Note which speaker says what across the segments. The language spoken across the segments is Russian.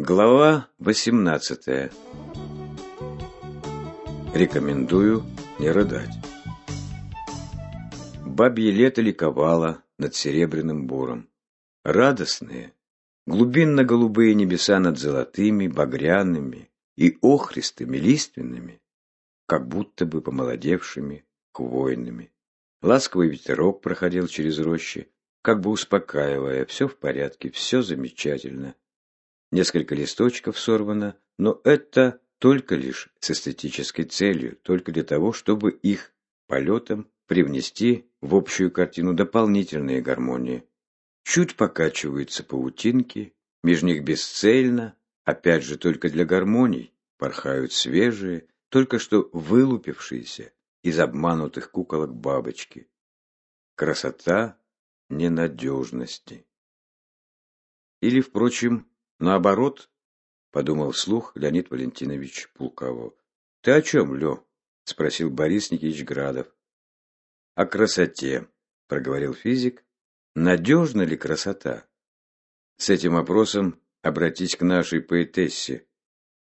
Speaker 1: Глава 18. Рекомендую не рыдать. Бабье лето ликовало над серебряным буром. Радостные, глубинно-голубые небеса над золотыми, багряными и охристыми лиственными, как будто бы помолодевшими хвойными. Ласковый ветерок проходил через рощи, как бы успокаивая, все в порядке, все замечательно. Несколько листочков сорвано, но это только лишь с эстетической целью, только для того, чтобы их полетом привнести в общую картину дополнительные гармонии. Чуть покачиваются паутинки, между них бесцельно, опять же только для гармоний, порхают свежие, только что вылупившиеся из обманутых куколок бабочки. Красота ненадежности. Или, впрочем, Наоборот, подумал вслух Леонид Валентинович Пулково. Ты о чем, Лё? спросил Борис Никитич Градов. О красоте, проговорил физик. Надежна ли красота? С этим вопросом обратись к нашей поэтессе,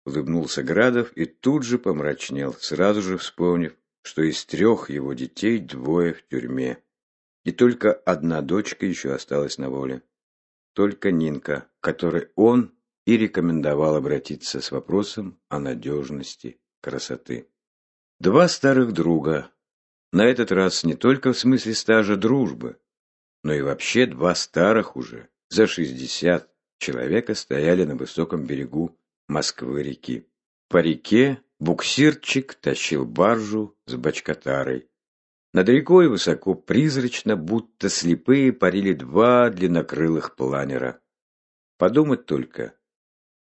Speaker 1: улыбнулся Градов и тут же помрачнел, сразу же вспомнив, что из трех его детей двое в тюрьме, и только одна дочка еще осталась на воле только Нинка, которой он и рекомендовал обратиться с вопросом о надежности красоты. Два старых друга, на этот раз не только в смысле стажа дружбы, но и вообще два старых уже, за шестьдесят человека стояли на высоком берегу Москвы-реки. По реке буксирчик тащил баржу с бочкотарой, над рекой высоко призрачно, будто слепые, парили два длиннокрылых планера. Подумать только,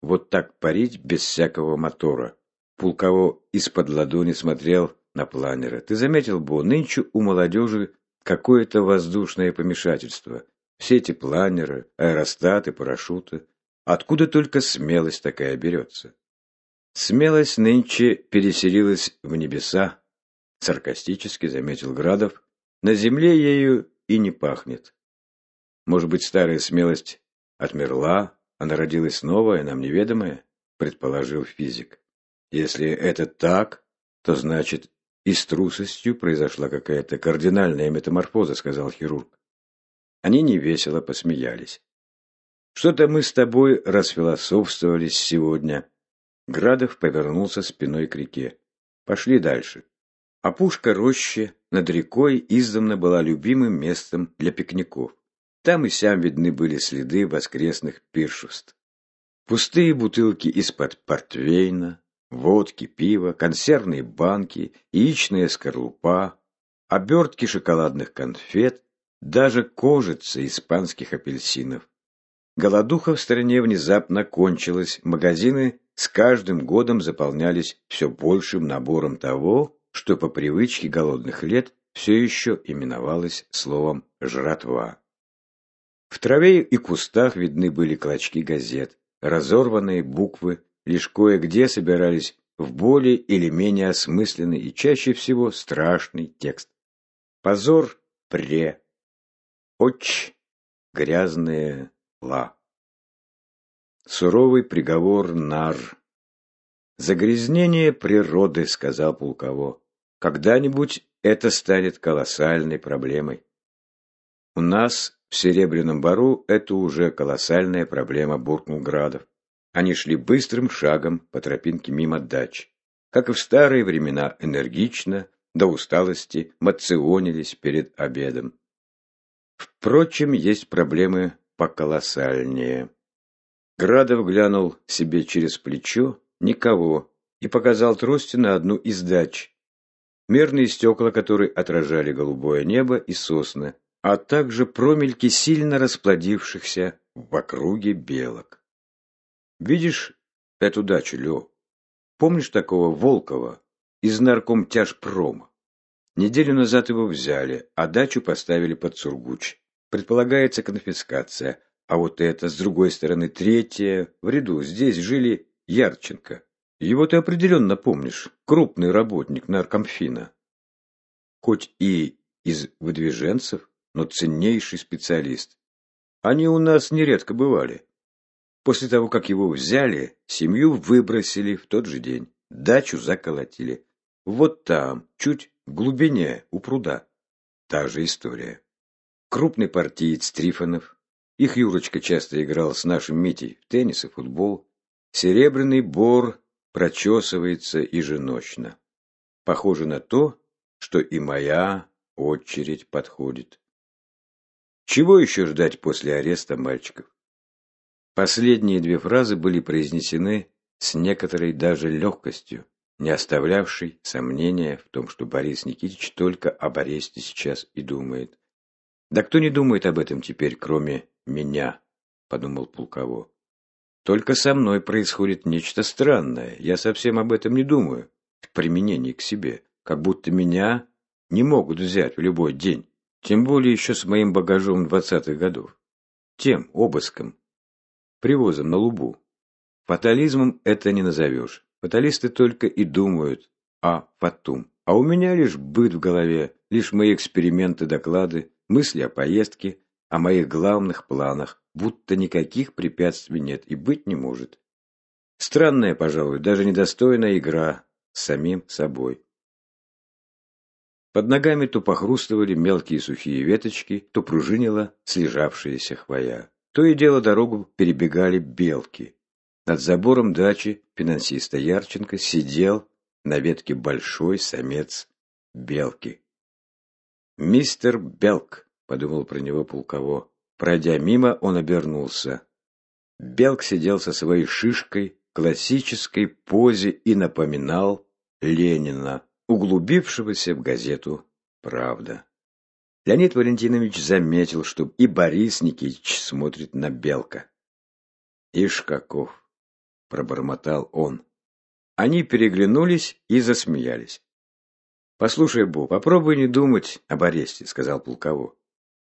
Speaker 1: вот так парить без всякого мотора. Пулково из-под ладони смотрел на планера. Ты заметил, бы, нынче у молодежи какое-то воздушное помешательство. Все эти планеры, аэростаты, парашюты. Откуда только смелость такая берется? Смелость нынче переселилась в небеса, Саркастически заметил Градов. На земле ею и не пахнет. Может быть, старая смелость отмерла, а народилась новая, нам неведомая, предположил физик. Если это так, то значит и с трусостью произошла какая-то кардинальная метаморфоза, сказал хирург. Они невесело посмеялись. Что-то мы с тобой расфилософствовались сегодня. Градов повернулся спиной к реке. Пошли дальше. Опушка рощи над рекой издавна была любимым местом для пикников. Там и сям видны были следы воскресных пиршеств. Пустые бутылки из-под портвейна, водки, пива, консервные банки, яичная скорлупа, обертки шоколадных конфет, даже кожица испанских апельсинов. Голодуха в стране внезапно кончилась, магазины с каждым годом заполнялись все большим набором того, что по привычке голодных лет все еще именовалось словом «жратва». В траве и кустах видны были клочки газет, разорванные буквы, лишь кое-где собирались в более или менее осмысленный и чаще всего страшный текст. Позор пре. Оч грязные ла. Суровый приговор нар. «Загрязнение природы», — сказал Пулково. «Когда-нибудь это станет колоссальной проблемой». «У нас в Серебряном Бару это уже колоссальная проблема», — буркнул Градов. Они шли быстрым шагом по тропинке мимо дач. Как и в старые времена, энергично, до усталости, мационились перед обедом. Впрочем, есть проблемы поколоссальнее. Градов глянул себе через плечо Никого. И показал трости на одну из дач. Мерные стекла, которые отражали голубое небо и сосны, а также промельки сильно расплодившихся в округе белок. Видишь эту дачу, Лё? Помнишь такого Волкова из наркомтяжпрома? Неделю назад его взяли, а дачу поставили под Сургуч. Предполагается конфискация. А вот это, с другой стороны, третье. В ряду здесь жили Ярченко. Его ты определенно помнишь. Крупный работник наркомфина. Хоть и из выдвиженцев, но ценнейший специалист. Они у нас нередко бывали. После того, как его взяли, семью выбросили в тот же день. Дачу заколотили. Вот там, чуть в глубине, у пруда. Та же история. Крупный партиец Трифонов. Их Юрочка часто играл с нашим Митей в теннис и футбол. Серебряный бор прочесывается еженочно. Похоже на то, что и моя очередь подходит. Чего еще ждать после ареста мальчиков? Последние две фразы были произнесены с некоторой даже легкостью, не оставлявшей сомнения в том, что Борис Никитич только об аресте сейчас и думает. «Да кто не думает об этом теперь, кроме меня?» – подумал Пулково. «Только со мной происходит нечто странное. Я совсем об этом не думаю в применении к себе, как будто меня не могут взять в любой день, тем более еще с моим багажом двадцатых годов. Тем обыском, привозом на лубу. Фатализмом это не назовешь. Фаталисты только и думают о фатум. А у меня лишь быт в голове, лишь мои эксперименты, доклады, мысли о поездке, о моих главных планах, будто никаких препятствий нет и быть не может. Странная, пожалуй, даже недостойная игра с самим собой. Под ногами то похрустывали мелкие сухие веточки, то пружинила слежавшаяся хвоя. То и дело дорогу перебегали белки. Над забором дачи финансиста Ярченко сидел на ветке большой самец белки. «Мистер Белк», — подумал про него Пулково. Пройдя мимо, он обернулся. Белк сидел со своей шишкой классической позе и напоминал Ленина, углубившегося в газету «Правда». Леонид Валентинович заметил, что и Борис Никитич смотрит на Белка. «Ишь каков!» — пробормотал он. Они переглянулись и засмеялись. «Послушай, Бо, попробуй не думать об аресте», — сказал Пулково.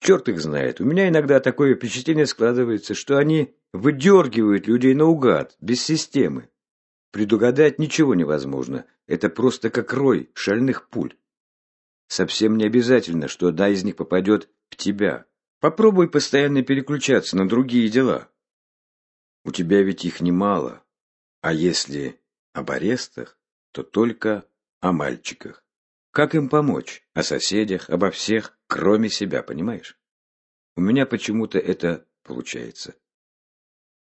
Speaker 1: «Черт их знает, у меня иногда такое впечатление складывается, что они выдергивают людей наугад, без системы. Предугадать ничего невозможно, это просто как рой шальных пуль. Совсем не обязательно, что одна из них попадет в тебя. Попробуй постоянно переключаться на другие дела. У тебя ведь их немало. А если об арестах, то только о мальчиках. Как им помочь? О соседях, обо всех, кроме себя, понимаешь? У меня почему-то это получается.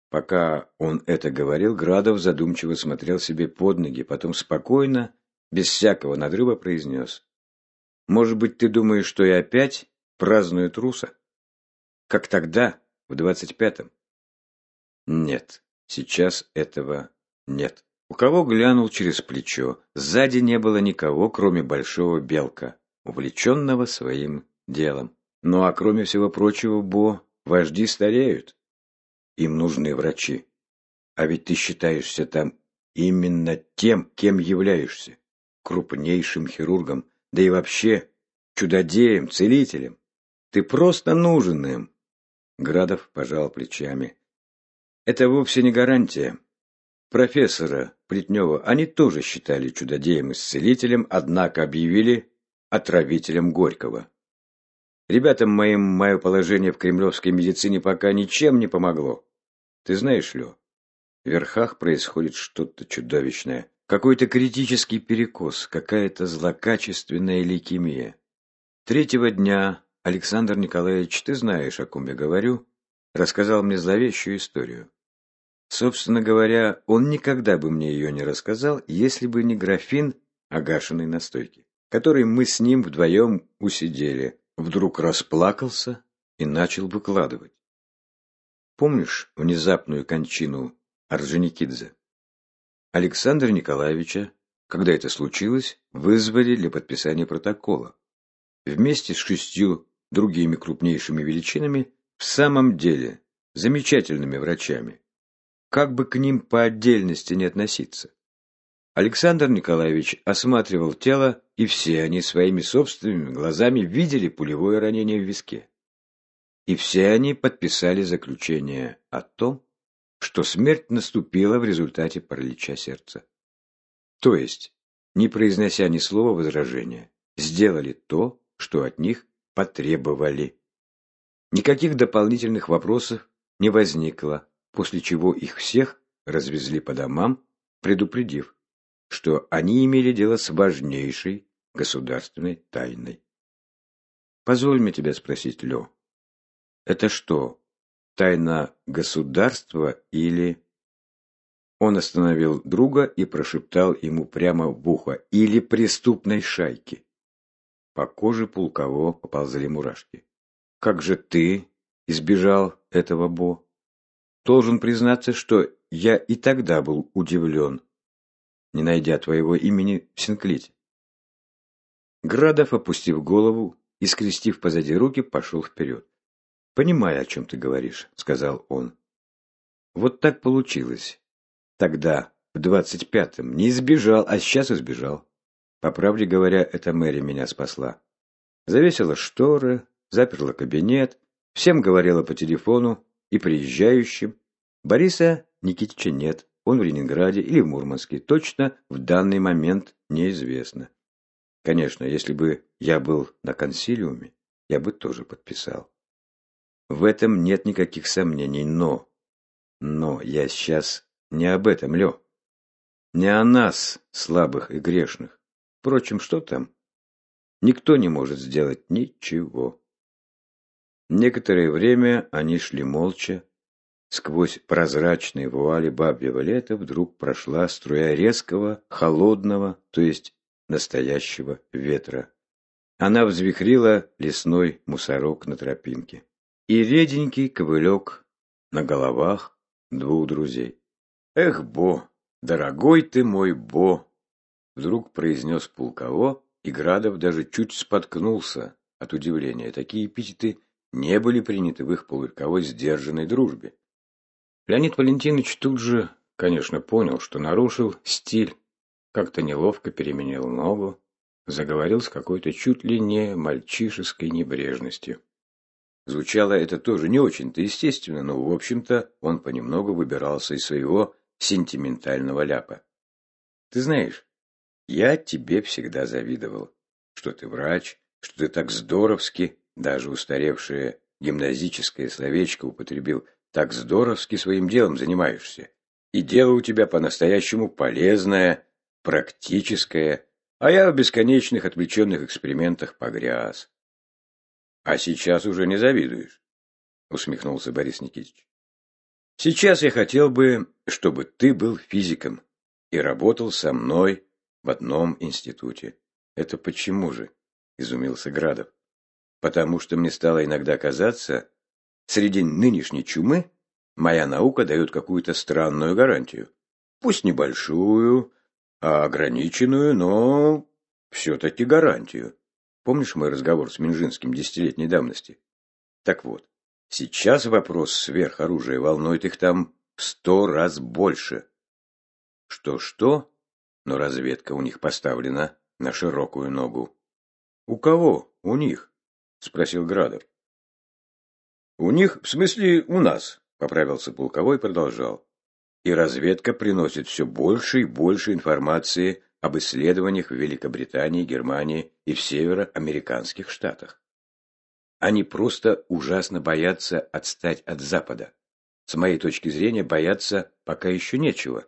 Speaker 1: Пока он это говорил, Градов задумчиво смотрел себе под ноги, потом спокойно, без всякого надрыва произнес. «Может быть, ты думаешь, что я опять праздную труса? Как тогда, в двадцать пятом?» «Нет, сейчас этого нет. У кого глянул через плечо? Сзади не было никого, кроме большого белка, увлеченного своим делом. Ну а кроме всего прочего, Бо, вожди стареют. Им нужны врачи. А ведь ты считаешься там именно тем, кем являешься. Крупнейшим хирургом, да и вообще чудодеем, целителем. Ты просто нужен им. Градов пожал плечами. Это вовсе не гарантия. Профессора Плетнева они тоже считали чудодеем-исцелителем, однако объявили отравителем Горького. Ребятам моим мое положение в кремлевской медицине пока ничем не помогло. Ты знаешь, Лё, в верхах происходит что-то чудовищное. Какой-то критический перекос, какая-то злокачественная лейкемия. Третьего дня Александр Николаевич, ты знаешь, о ком я говорю, рассказал мне зловещую историю. Собственно говоря, он никогда бы мне ее не рассказал, если бы не графин огашенной настойки, который мы с ним вдвоем усидели. Вдруг расплакался и начал выкладывать. Помнишь внезапную кончину Орджоникидзе? Александра Николаевича, когда это случилось, вызвали для подписания протокола. Вместе с шестью другими крупнейшими величинами в самом деле замечательными врачами, как бы к ним по отдельности не относиться. Александр Николаевич осматривал тело, и все они своими собственными глазами видели пулевое ранение в виске. И все они подписали заключение о том, что смерть наступила в результате паралича сердца. То есть, не произнося ни слова возражения, сделали то, что от них потребовали. Никаких дополнительных вопросов не возникло, после чего их всех развезли по домам, предупредив, что они имели дело с важнейшей государственной тайной. Позволь мне тебя спросить, Лё, это что, тайна государства или... Он остановил друга и прошептал ему прямо в ухо. Или преступной шайки. По коже Пулково поползли мурашки. Как же ты избежал этого, Бо? Должен признаться, что я и тогда был удивлен, не найдя твоего имени в Синклите. Градов, опустив голову и скрестив позади руки, пошел вперед. «Понимаю, о чем ты говоришь», — сказал он. «Вот так получилось. Тогда, в двадцать пятом, не избежал, а сейчас избежал. По правде говоря, эта Мэри меня спасла. Завесила шторы, заперла кабинет, всем говорила по телефону и приезжающим. Бориса Никитича нет, он в Ленинграде или в Мурманске, точно в данный момент неизвестно. Конечно, если бы я был на консилиуме, я бы тоже подписал. В этом нет никаких сомнений, но... Но я сейчас не об этом, Лё. Не о нас, слабых и грешных. Впрочем, что там? Никто не может сделать ничего. Некоторое время они шли молча. Сквозь прозрачные вуали бабьего лета вдруг прошла струя резкого, холодного, то есть настоящего ветра. Она взвихрила лесной мусорок на тропинке. И реденький ковылек на головах двух друзей. «Эх, Бо, дорогой ты мой Бо!» Вдруг произнес Пулково, и Градов даже чуть споткнулся от удивления. Такие эпитеты не были приняты в их полувековой сдержанной дружбе. Леонид Валентинович тут же, конечно, понял, что нарушил стиль как-то неловко переменил ногу, заговорил с какой-то чуть ли не мальчишеской небрежностью. Звучало это тоже не очень-то естественно, но, в общем-то, он понемногу выбирался из своего сентиментального ляпа. «Ты знаешь, я тебе всегда завидовал, что ты врач, что ты так здоровски, даже устаревшее гимназическое словечко употребил, так здоровски своим делом занимаешься. И дело у тебя по-настоящему полезное, практическое, а я в бесконечных отвлеченных экспериментах погряз. А сейчас уже не завидуешь, усмехнулся Борис Никитич. Сейчас я хотел бы, чтобы ты был физиком и работал со мной в одном институте. Это почему же? изумился Градов. Потому что мне стало иногда казаться, среди нынешней чумы моя наука дает какую-то странную гарантию. Пусть небольшую, а ограниченную, но все-таки гарантию. Помнишь мой разговор с Минжинским десятилетней давности? Так вот, сейчас вопрос сверхоружия волнует их там в сто раз больше. Что-что, но разведка у них поставлена на широкую ногу. «У кого? У них?» — спросил Градов. «У них, в смысле, у нас», — поправился полковой и продолжал и разведка приносит все больше и больше информации об исследованиях в Великобритании, Германии и в североамериканских штатах. Они просто ужасно боятся отстать от Запада. С моей точки зрения, бояться пока еще нечего.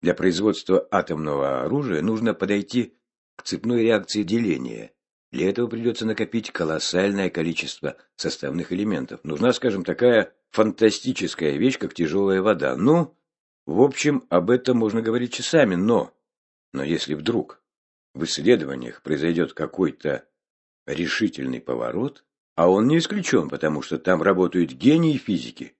Speaker 1: Для производства атомного оружия нужно подойти к цепной реакции деления. Для этого придется накопить колоссальное количество составных элементов. Нужна, скажем, такая фантастическая вещь, как тяжелая вода. Ну, в общем, об этом можно говорить часами, но... Но если вдруг в исследованиях произойдет какой-то решительный поворот, а он не исключен, потому что там работают гении физики,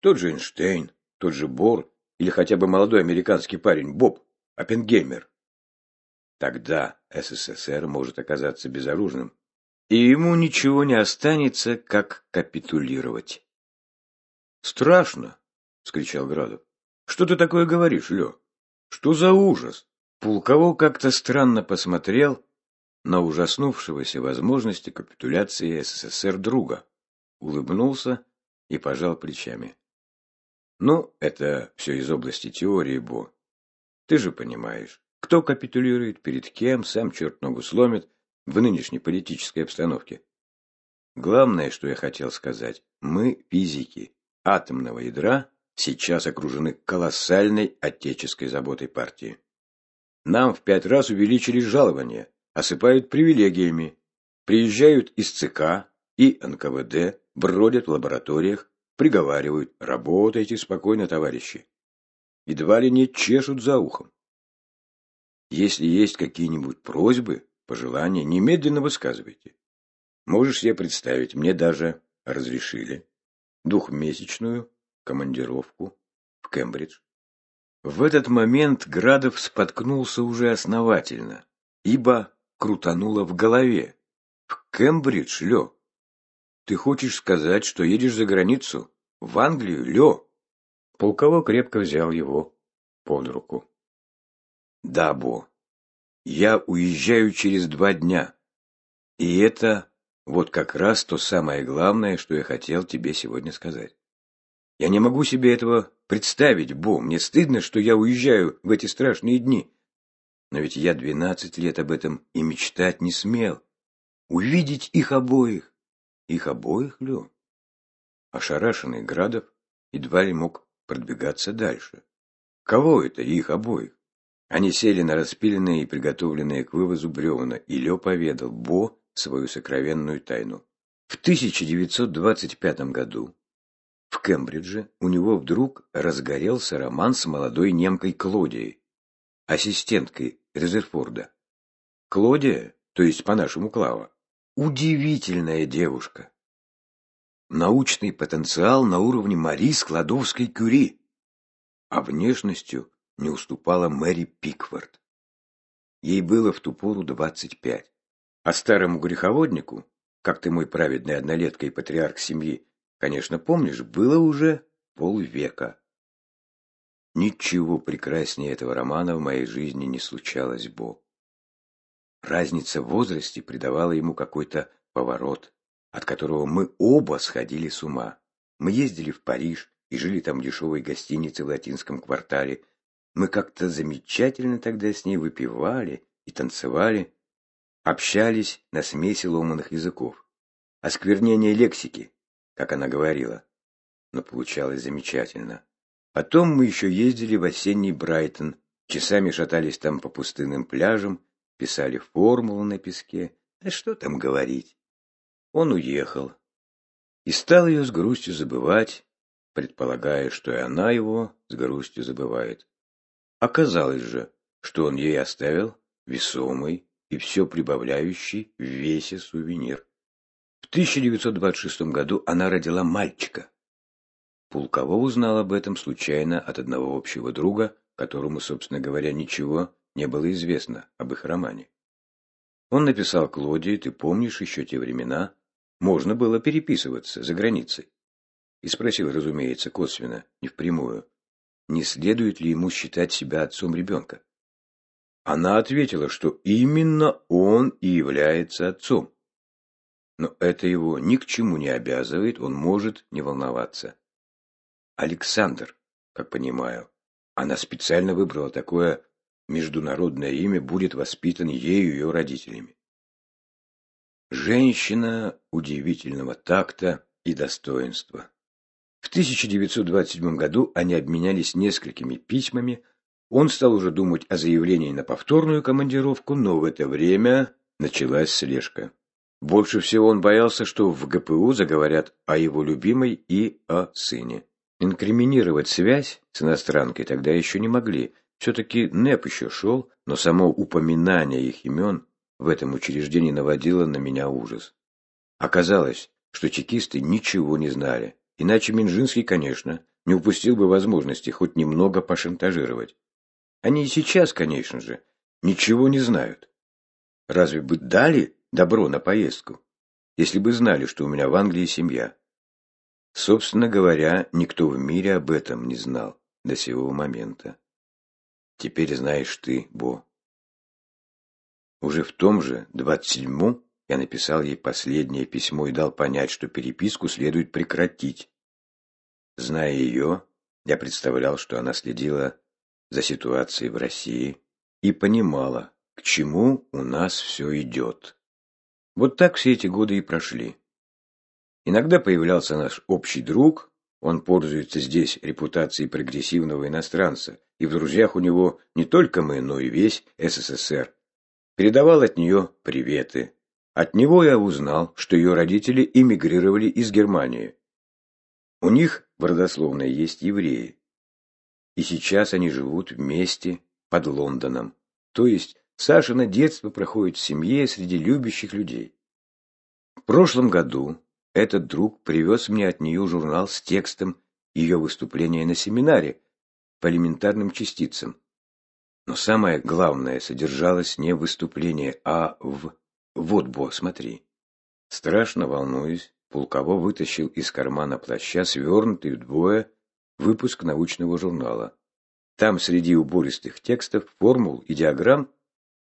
Speaker 1: тот же Эйнштейн, тот же Бор или хотя бы молодой американский парень Боб Оппенгеймер, тогда СССР может оказаться безоружным, и ему ничего не останется, как капитулировать. «Страшно!» — вскричал Градов. «Что ты такое говоришь, Лё? Что за ужас?» Пулково как-то странно посмотрел на ужаснувшегося возможности капитуляции СССР друга, улыбнулся и пожал плечами. «Ну, это все из области теории, Бо. Ты же понимаешь, кто капитулирует, перед кем, сам черт ногу сломит в нынешней политической обстановке. Главное, что я хотел сказать, мы, физики, атомного ядра сейчас окружены колоссальной отеческой заботой партии. Нам в пять раз увеличили жалования, осыпают привилегиями, приезжают из ЦК и НКВД, бродят в лабораториях, приговаривают «работайте спокойно, товарищи». Едва ли не чешут за ухом. Если есть какие-нибудь просьбы, пожелания, немедленно высказывайте. Можешь себе представить, мне даже разрешили двухмесячную командировку в Кембридж. В этот момент Градов споткнулся уже основательно, ибо крутануло в голове. В Кембридж, Лё? Ты хочешь сказать, что едешь за границу? В Англию, Лё? Полковой крепко взял его под руку. Да, Бо, я уезжаю через два дня. И это вот как раз то самое главное, что я хотел тебе сегодня сказать. Я не могу себе этого представить, Бо. Мне стыдно, что я уезжаю в эти страшные дни. Но ведь я двенадцать лет об этом и мечтать не смел. Увидеть их обоих. Их обоих, Лё? Ошарашенный Градов едва ли мог продвигаться дальше. Кого это, их обоих? Они сели на распиленные и приготовленные к вывозу бревна, и Лё поведал Бо свою сокровенную тайну. В 1925 году в Кембридже у него вдруг разгорелся роман с молодой немкой Клодией, ассистенткой Резерфорда. Клодия, то есть по-нашему Клава, удивительная девушка. Научный потенциал на уровне Мари Складовской-Кюри, а внешностью не уступала Мэри Пикфорд. Ей было в ту пору двадцать пять. А старому греховоднику, как ты мой праведный однолетка и патриарх семьи, Конечно, помнишь, было уже полвека. Ничего прекраснее этого романа в моей жизни не случалось, Бо. Разница в возрасте придавала ему какой-то поворот, от которого мы оба сходили с ума. Мы ездили в Париж и жили там в дешевой гостинице в латинском квартале. Мы как-то замечательно тогда с ней выпивали и танцевали, общались на смеси ломаных языков. Осквернение лексики, как она говорила. Но получалось замечательно. Потом мы еще ездили в осенний Брайтон, часами шатались там по пустынным пляжам, писали формулы на песке. Да что там говорить. Он уехал. И стал ее с грустью забывать, предполагая, что и она его с грустью забывает. Оказалось же, что он ей оставил весомый и все прибавляющий в весе сувенир. В 1926 году она родила мальчика. Пулково узнал об этом случайно от одного общего друга, которому, собственно говоря, ничего не было известно об их романе. Он написал Клодии, ты помнишь еще те времена, можно было переписываться за границей. И спросил, разумеется, косвенно, не впрямую, не следует ли ему считать себя отцом ребенка. Она ответила, что именно он и является отцом. Но это его ни к чему не обязывает, он может не волноваться. Александр, как понимаю, она специально выбрала такое международное имя, будет воспитан ею и ее родителями. Женщина удивительного такта и достоинства. В 1927 году они обменялись несколькими письмами, он стал уже думать о заявлении на повторную командировку, но в это время началась слежка. Больше всего он боялся, что в ГПУ заговорят о его любимой и о сыне. Инкриминировать связь с иностранкой тогда еще не могли. Все-таки НЭП еще шел, но само упоминание их имен в этом учреждении наводило на меня ужас. Оказалось, что чекисты ничего не знали. Иначе Минжинский, конечно, не упустил бы возможности хоть немного пошантажировать. Они и сейчас, конечно же, ничего не знают. Разве бы дали добро на поездку, если бы знали, что у меня в Англии семья. Собственно говоря, никто в мире об этом не знал до сего момента. Теперь знаешь ты, Бо. Уже в том же, двадцать седьмом, я написал ей последнее письмо и дал понять, что переписку следует прекратить. Зная ее, я представлял, что она следила за ситуацией в России и понимала, к чему у нас все идет. Вот так все эти годы и прошли. Иногда появлялся наш общий друг, Он пользуется здесь репутацией прогрессивного иностранца, и в друзьях у него не только мы, но и весь СССР. Передавал от нее приветы. От него я узнал, что ее родители эмигрировали из Германии. У них в родословной есть евреи. И сейчас они живут вместе под Лондоном. То есть Сашина детство проходит в семье среди любящих людей. В прошлом году этот друг привез мне от нее журнал с текстом ее выступления на семинаре по элементарным частицам. Но самое главное содержалось не в выступлении, а в «Вот, Бо, смотри». Страшно волнуясь, Пулково вытащил из кармана плаща свернутый вдвое выпуск научного журнала. Там среди убористых текстов, формул и диаграмм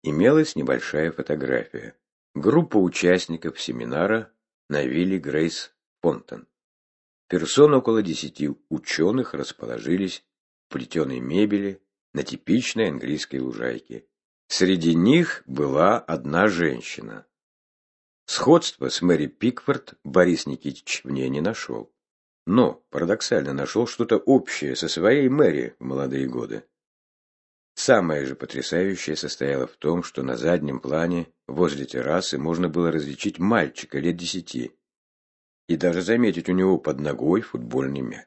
Speaker 1: имелась небольшая фотография. Группа участников семинара на вилле Грейс Фонтон. Персон около десяти ученых расположились в плетеной мебели на типичной английской лужайке. Среди них была одна женщина. Сходство с Мэри Пикфорд Борис Никитич в ней не нашел. Но, парадоксально, нашел что-то общее со своей Мэри в молодые годы. Самое же потрясающее состояло в том, что на заднем плане, возле террасы, можно было различить мальчика лет десяти и даже заметить у него под ногой футбольный мяч.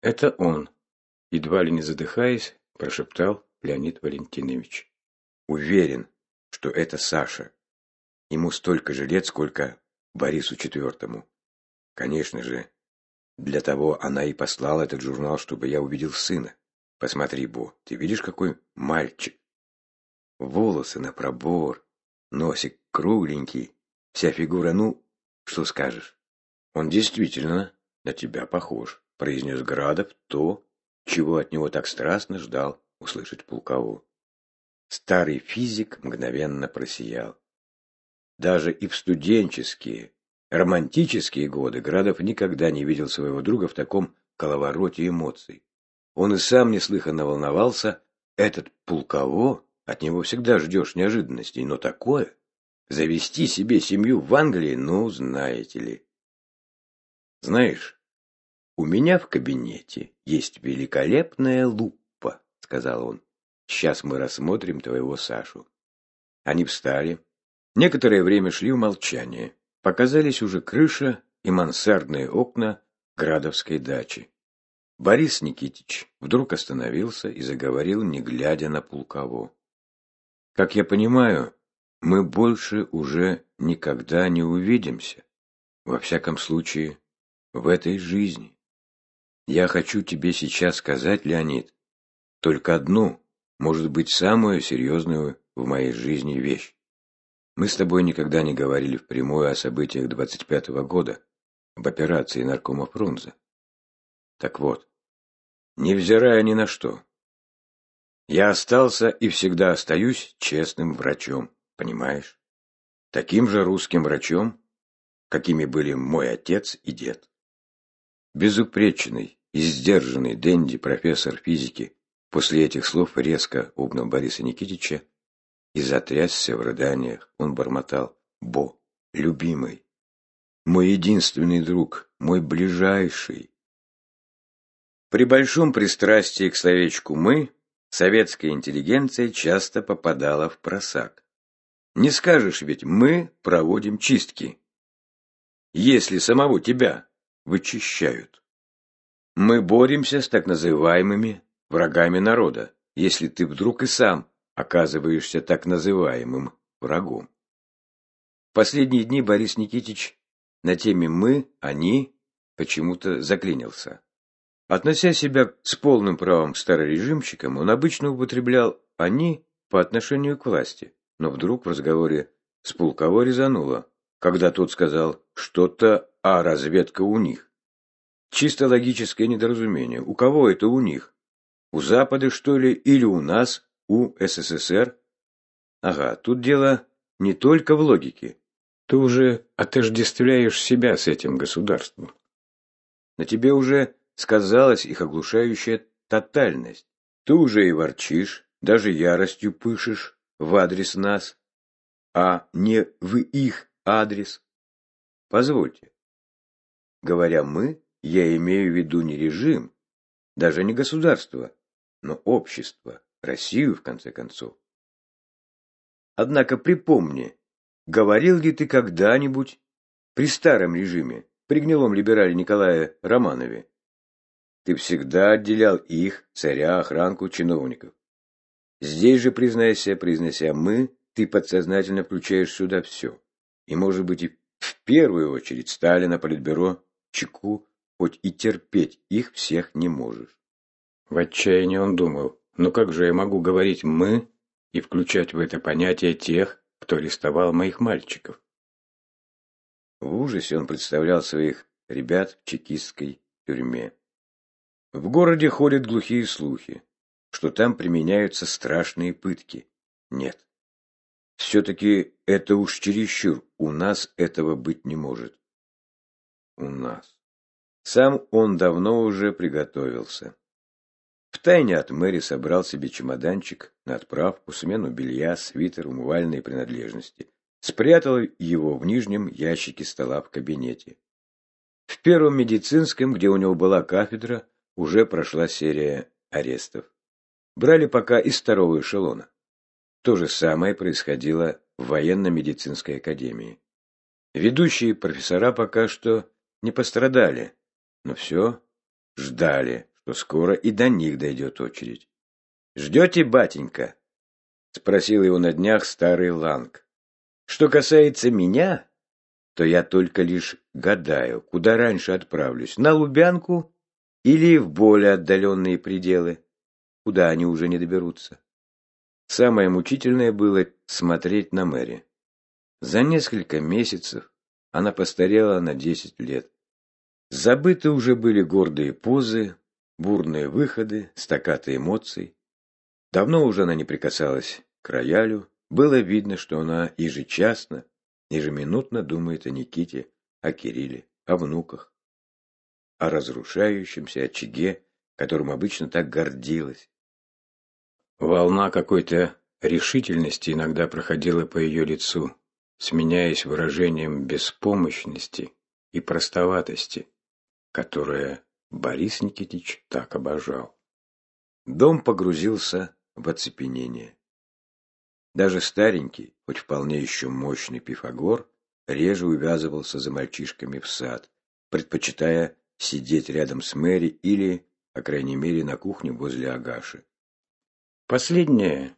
Speaker 1: «Это он», — едва ли не задыхаясь, прошептал Леонид Валентинович. «Уверен, что это Саша. Ему столько же лет, сколько Борису Четвертому. Конечно же, для того она и послала этот журнал, чтобы я увидел сына. Посмотри, Бо, ты видишь, какой мальчик? Волосы на пробор, носик кругленький, вся фигура, ну, что скажешь? Он действительно на тебя похож, произнес Градов то, чего от него так страстно ждал услышать Пулкову. Старый физик мгновенно просиял. Даже и в студенческие, романтические годы Градов никогда не видел своего друга в таком коловороте эмоций. Он и сам неслыханно волновался. Этот Пулково, от него всегда ждешь неожиданностей, но такое... Завести себе семью в Англии, ну, знаете ли. Знаешь, у меня в кабинете есть великолепная лупа, сказал он. Сейчас мы рассмотрим твоего Сашу. Они встали. Некоторое время шли в молчании. Показались уже крыша и мансардные окна Градовской дачи. Борис Никитич вдруг остановился и заговорил, не глядя на Пулково. «Как я понимаю, мы больше уже никогда не увидимся. Во всяком случае, в этой жизни. Я хочу тебе сейчас сказать, Леонид, только одну, может быть, самую серьезную в моей жизни вещь. Мы с тобой никогда не говорили впрямую о событиях 25-го года, об операции наркома Фрунзе. Так вот, невзирая ни на что. Я остался и всегда остаюсь честным врачом, понимаешь? Таким же русским врачом, какими были мой отец и дед. Безупречный и сдержанный Дэнди, профессор физики, после этих слов резко обнял Бориса Никитича и затрясся в рыданиях. Он бормотал «Бо, любимый, мой единственный друг, мой ближайший, при большом пристрастии к словечку «мы» советская интеллигенция часто попадала в просак. Не скажешь ведь «мы проводим чистки», если самого тебя вычищают. Мы боремся с так называемыми врагами народа, если ты вдруг и сам оказываешься так называемым врагом. В последние дни Борис Никитич на теме «мы», «они» почему-то заклинился. Относя себя с полным правом к старорежимщикам, он обычно употреблял «они» по отношению к власти, но вдруг в разговоре с Пулково резануло, когда тот сказал что-то «а разведка у них». Чисто логическое недоразумение. У кого это у них? У Запада, что ли, или у нас, у СССР? Ага, тут дело не только в логике. Ты уже отождествляешь себя с этим государством. На тебе уже сказалась их оглушающая тотальность. Ты уже и ворчишь, даже яростью пышешь в адрес нас, а не в их адрес. Позвольте. Говоря «мы», Я имею в виду не режим, даже не государство, но общество, Россию, в конце концов. Однако припомни, говорил ли ты когда-нибудь при старом режиме, при гнилом либерале Николае Романове, ты всегда отделял их, царя, охранку, чиновников. Здесь же, признайся, произнося «мы», ты подсознательно включаешь сюда все. И, может быть, и в первую очередь Сталина, Политбюро, ЧКУ, хоть и терпеть их всех не можешь. В отчаянии он думал, ну как же я могу говорить «мы» и включать в это понятие тех, кто арестовал моих мальчиков? В ужасе он представлял своих ребят в чекистской тюрьме. В городе ходят глухие слухи, что там применяются страшные пытки. Нет. Все-таки это уж чересчур. У нас этого быть не может. У нас. Сам он давно уже приготовился. Втайне от Мэри собрал себе чемоданчик на отправку, смену белья, свитер, умывальные принадлежности. Спрятал его в нижнем ящике стола в кабинете. В первом медицинском, где у него была кафедра, уже прошла серия арестов. Брали пока из второго эшелона. То же самое происходило в военно-медицинской академии. Ведущие профессора пока что не пострадали, но все ждали, что скоро и до них дойдет очередь. «Ждете, батенька?» — спросил его на днях старый Ланг. «Что касается меня, то я только лишь гадаю, куда раньше отправлюсь, на Лубянку или в более отдаленные пределы, куда они уже не доберутся. Самое мучительное было смотреть на Мэри. За несколько месяцев она постарела на десять лет. Забыты уже были гордые позы, бурные выходы, стакаты эмоций. Давно уже она не прикасалась к роялю. Было видно, что она ежечасно, ежеминутно думает о Никите, о Кирилле, о внуках о разрушающемся очаге, которым обычно так гордилась. Волна какой-то решительности иногда проходила по ее лицу, сменяясь выражением беспомощности и простоватости, которое Борис Никитич так обожал. Дом погрузился в оцепенение. Даже старенький, хоть вполне еще мощный Пифагор, реже увязывался за мальчишками в сад, предпочитая сидеть рядом с Мэри или, по крайней мере, на кухне возле Агаши. Последняя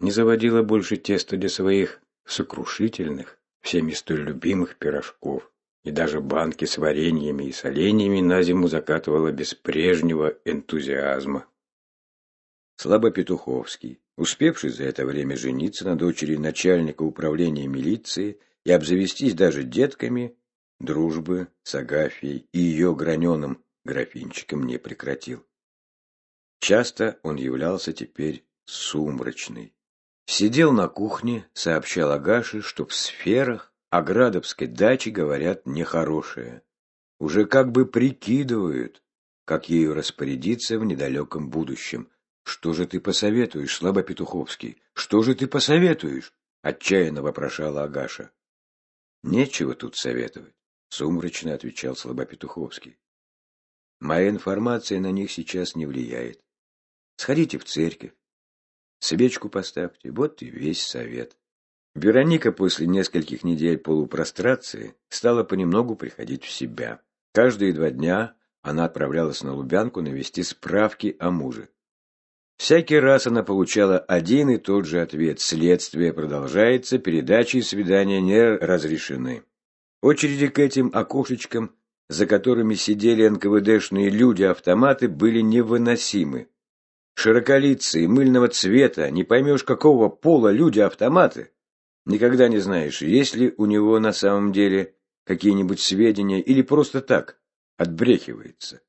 Speaker 1: не заводила больше теста для своих сокрушительных, всеми столь любимых пирожков, и даже банки с вареньями и соленьями на зиму закатывала без прежнего энтузиазма. Слабо Петуховский, успевший за это время жениться на дочери начальника управления милиции и обзавестись даже детками, дружбы с Агафьей и ее граненым графинчиком не прекратил. Часто он являлся теперь сумрачный. Сидел на кухне, сообщал Агаше, что в сферах Оградовской дачи говорят нехорошее. Уже как бы прикидывают, как ею распорядиться в недалеком будущем. «Что же ты посоветуешь, Слабопетуховский? Что же ты посоветуешь?» — отчаянно вопрошала Агаша. «Нечего тут советовать сумрачно отвечал Слабопетуховский. Моя информация на них сейчас не влияет. Сходите в церковь, свечку поставьте, вот и весь совет. Вероника после нескольких недель полупрострации стала понемногу приходить в себя. Каждые два дня она отправлялась на Лубянку навести справки о муже. Всякий раз она получала один и тот же ответ. Следствие продолжается, передачи и свидания не разрешены. Очереди к этим окошечкам, за которыми сидели НКВДшные люди-автоматы, были невыносимы. Широколицые, мыльного цвета, не поймешь какого пола люди-автоматы. Никогда не знаешь, есть ли у него на самом деле какие-нибудь сведения или просто так отбрехивается.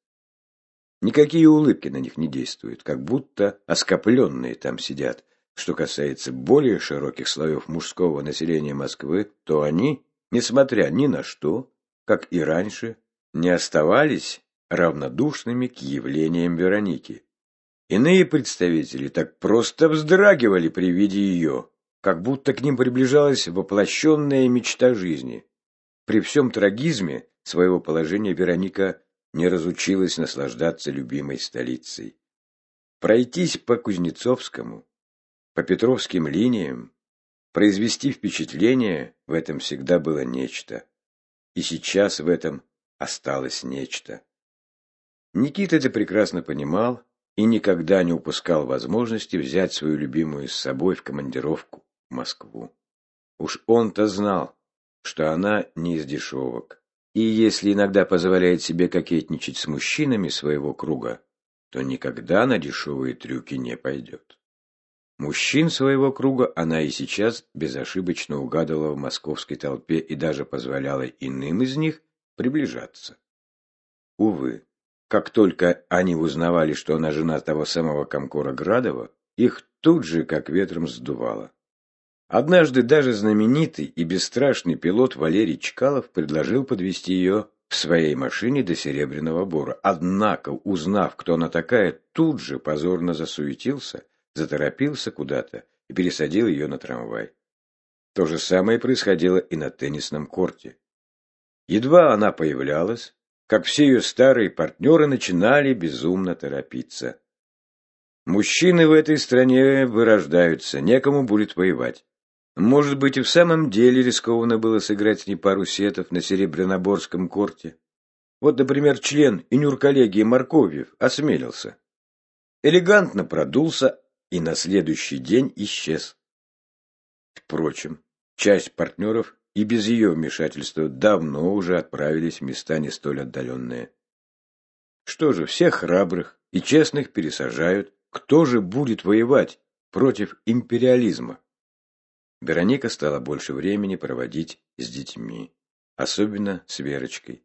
Speaker 1: Никакие улыбки на них не действуют, как будто оскопленные там сидят. Что касается более широких слоев мужского населения Москвы, то они несмотря ни на что, как и раньше, не оставались равнодушными к явлениям Вероники. Иные представители так просто вздрагивали при виде ее, как будто к ним приближалась воплощенная мечта жизни. При всем трагизме своего положения Вероника не разучилась наслаждаться любимой столицей. Пройтись по Кузнецовскому, по Петровским линиям, произвести впечатление в этом всегда было нечто. И сейчас в этом осталось нечто. Никита это прекрасно понимал и никогда не упускал возможности взять свою любимую с собой в командировку Москву. Уж он-то знал, что она не из дешевок. И если иногда позволяет себе кокетничать с мужчинами своего круга, то никогда на дешевые трюки не пойдет. Мужчин своего круга она и сейчас безошибочно угадывала в московской толпе и даже позволяла иным из них приближаться. Увы, как только они узнавали, что она жена того самого Комкора Градова, их тут же как ветром сдувало. Однажды даже знаменитый и бесстрашный пилот Валерий Чкалов предложил подвести ее в своей машине до Серебряного Бора. Однако, узнав, кто она такая, тут же позорно засуетился, заторопился куда-то и пересадил ее на трамвай. То же самое происходило и на теннисном корте. Едва она появлялась, как все ее старые партнеры начинали безумно торопиться. Мужчины в этой стране вырождаются, некому будет воевать. Может быть, и в самом деле рискованно было сыграть с ней пару сетов на Серебряноборском корте. Вот, например, член инюрколлегии Марковьев осмелился. Элегантно продулся и на следующий день исчез. Впрочем, часть партнеров и без ее вмешательства давно уже отправились в места не столь отдаленные. Что же, всех храбрых и честных пересажают, кто же будет воевать против империализма? Вероника стала больше времени проводить с детьми, особенно с Верочкой.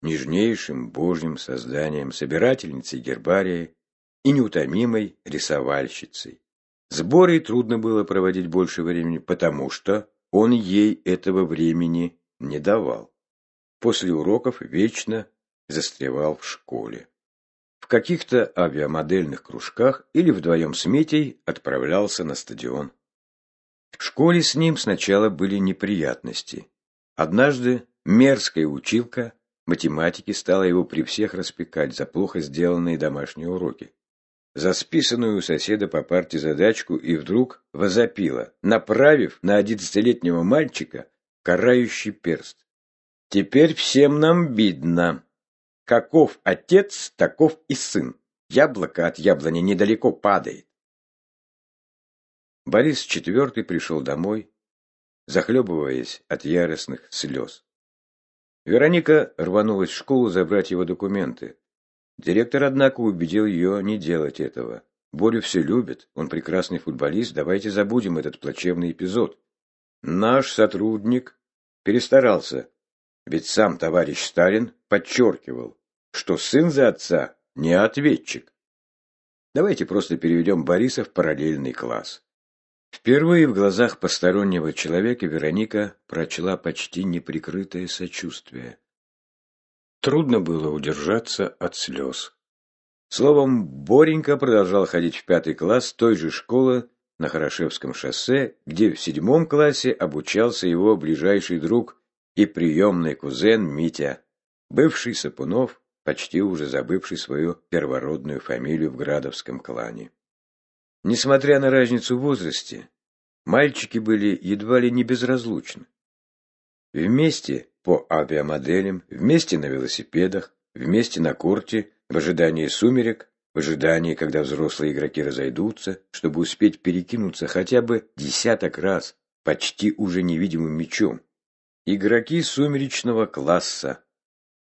Speaker 1: Нежнейшим божьим созданием, собирательницей гербария и неутомимой рисовальщицей. С Борей трудно было проводить больше времени, потому что он ей этого времени не давал. После уроков вечно застревал в школе. В каких-то авиамодельных кружках или вдвоем с Митей отправлялся на стадион в школе с ним сначала были неприятности. Однажды мерзкая училка математики стала его при всех распекать за плохо сделанные домашние уроки. За списанную у соседа по парте задачку и вдруг возопила, направив на одиннадцатилетнего мальчика карающий перст. «Теперь всем нам видно. Каков отец, таков и сын. Яблоко от яблони недалеко падает. Борис IV пришел домой, захлебываясь от яростных слез. Вероника рванулась в школу забрать его документы. Директор, однако, убедил ее не делать этого. Борю все любят, он прекрасный футболист, давайте забудем этот плачевный эпизод. Наш сотрудник перестарался, ведь сам товарищ Сталин подчеркивал, что сын за отца не ответчик. Давайте просто переведем Бориса в параллельный класс. Впервые в глазах постороннего человека Вероника прочла почти неприкрытое сочувствие. Трудно было удержаться от слез. Словом, Боренька продолжал ходить в пятый класс той же школы на Хорошевском шоссе, где в седьмом классе обучался его ближайший друг и приемный кузен Митя, бывший Сапунов, почти уже забывший свою первородную фамилию в Градовском клане. Несмотря на разницу в возрасте, мальчики были едва ли не безразлучны. Вместе по авиамоделям, вместе на велосипедах, вместе на корте, в ожидании сумерек, в ожидании, когда взрослые игроки разойдутся, чтобы успеть перекинуться хотя бы десяток раз почти уже невидимым мечом. Игроки сумеречного класса.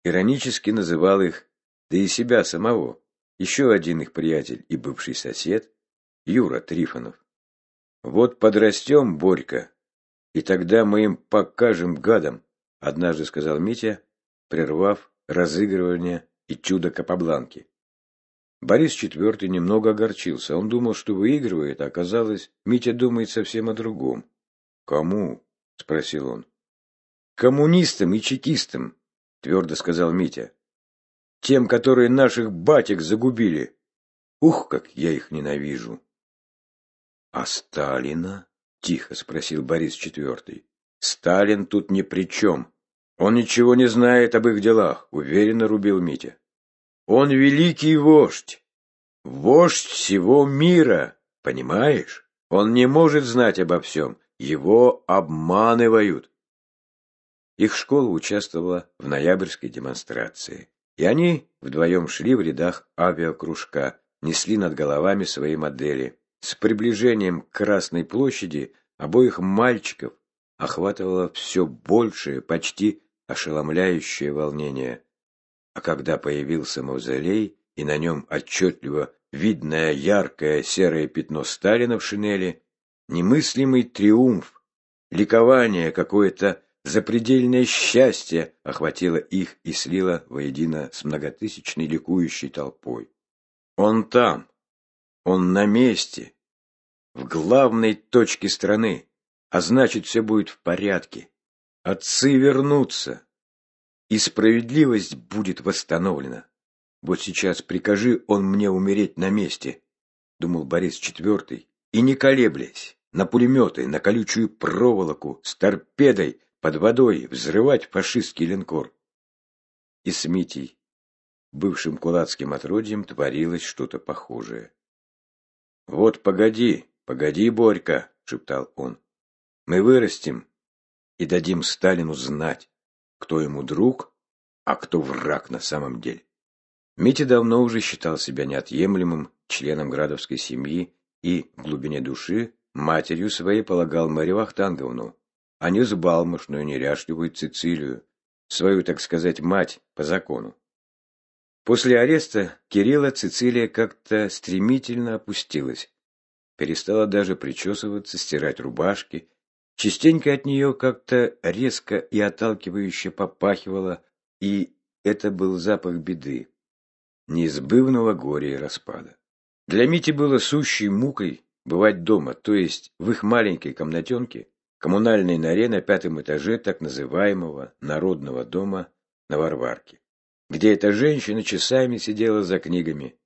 Speaker 1: Иронически называл их, да и себя самого, еще один их приятель и бывший сосед, Юра Трифонов. Вот подрастем, Борька, и тогда мы им покажем гадам, однажды сказал Митя, прервав разыгрывание и чудо Капабланки. Борис IV немного огорчился. Он думал, что выигрывает, а оказалось, Митя думает совсем о другом. «Кому?» – спросил он. «Коммунистам и чекистам», – твердо сказал Митя. «Тем, которые наших батек загубили. Ух, как я их ненавижу!» «А Сталина?» – тихо спросил Борис IV. «Сталин тут ни при чем», Он ничего не знает об их делах, уверенно рубил Митя. Он великий вождь, вождь всего мира, понимаешь? Он не может знать обо всем, его обманывают. Их школа участвовала в ноябрьской демонстрации, и они вдвоем шли в рядах авиакружка, несли над головами свои модели. С приближением к Красной площади обоих мальчиков охватывало все большее, почти ошеломляющее волнение. А когда появился мавзолей, и на нем отчетливо видное яркое серое пятно Сталина в шинели, немыслимый триумф, ликование какое-то Запредельное счастье охватило их и слило воедино с многотысячной ликующей толпой. Он там, он на месте, в главной точке страны, а значит, все будет в порядке. Отцы вернутся, и справедливость будет восстановлена. Вот сейчас прикажи он мне умереть на месте, думал Борис Четвертый, и не колеблясь, на пулеметы, на колючую проволоку, с торпедой под водой взрывать фашистский линкор. И с Митей, бывшим кулацким отродьем, творилось что-то похожее. «Вот погоди, погоди, Борька!» — шептал он. «Мы вырастем и дадим Сталину знать, кто ему друг, а кто враг на самом деле». Митя давно уже считал себя неотъемлемым членом градовской семьи и в глубине души матерью своей полагал Марию Вахтанговну, а не взбалмошную неряшливую Цицилию, свою, так сказать, мать по закону. После ареста Кирилла Цицилия как-то стремительно опустилась, перестала даже причесываться, стирать рубашки, частенько от нее как-то резко и отталкивающе попахивало, и это был запах беды, неизбывного горя и распада. Для Мити было сущей мукой бывать дома, то есть в их маленькой комнатенке, коммунальной норе на пятом этаже так называемого Народного дома на Варварке, где эта женщина часами сидела за книгами,